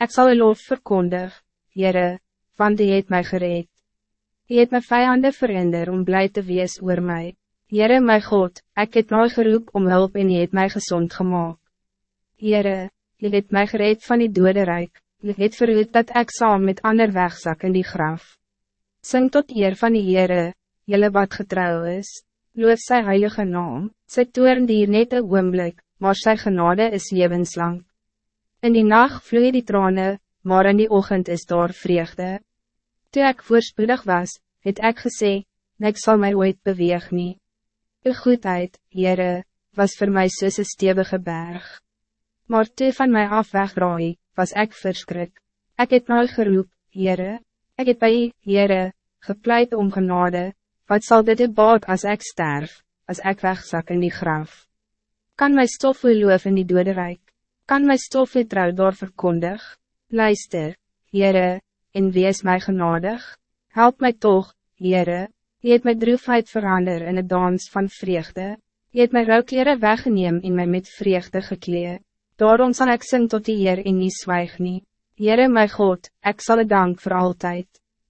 Ik zal een lof verkondig, Jere, want die het mij gereed. Die het my vijanden verander om blij te wees oor mij. Jere, my God, ik het nou geroep om hulp en die het mij gezond gemaakt. Jere, die het mij gereed van die dode rijk, die het verhoed dat ik saam met ander wegzak in die graf. Sing tot eer van die Jere, jelle wat getrouw is, loof sy heilige naam, sy toern die net een oomblik, maar sy genade is levenslang. In die nacht vloeie die tranen, maar in die ochtend is daar vreugde. Toen ik voorspoedig was, het ik gesê, ik zal mij ooit beweeg nie. Uw goedheid, Heere, was voor mij soos een stevige berg. Maar toe van mij af wegraai, was ik verskrik. Ik het nou geroep, Heere, ik het bij u, Heere, gepleit om genade, wat zal dit baat als ik sterf, als ik wegzak in die graf? Kan mijn stof loof in die dode rijk? Kan mijn stof trouw door verkondig? Luister, Heere, en wees mij genadig. Help mij toch, Heere, je het my droefheid verander in een dans van vreugde. Je het my rouwkleren weggeneem en my met vreugde gekleed. Daarom zal ik sing tot die Heer en nie zwijg nie. Heere my God, ik zal het dank voor altijd.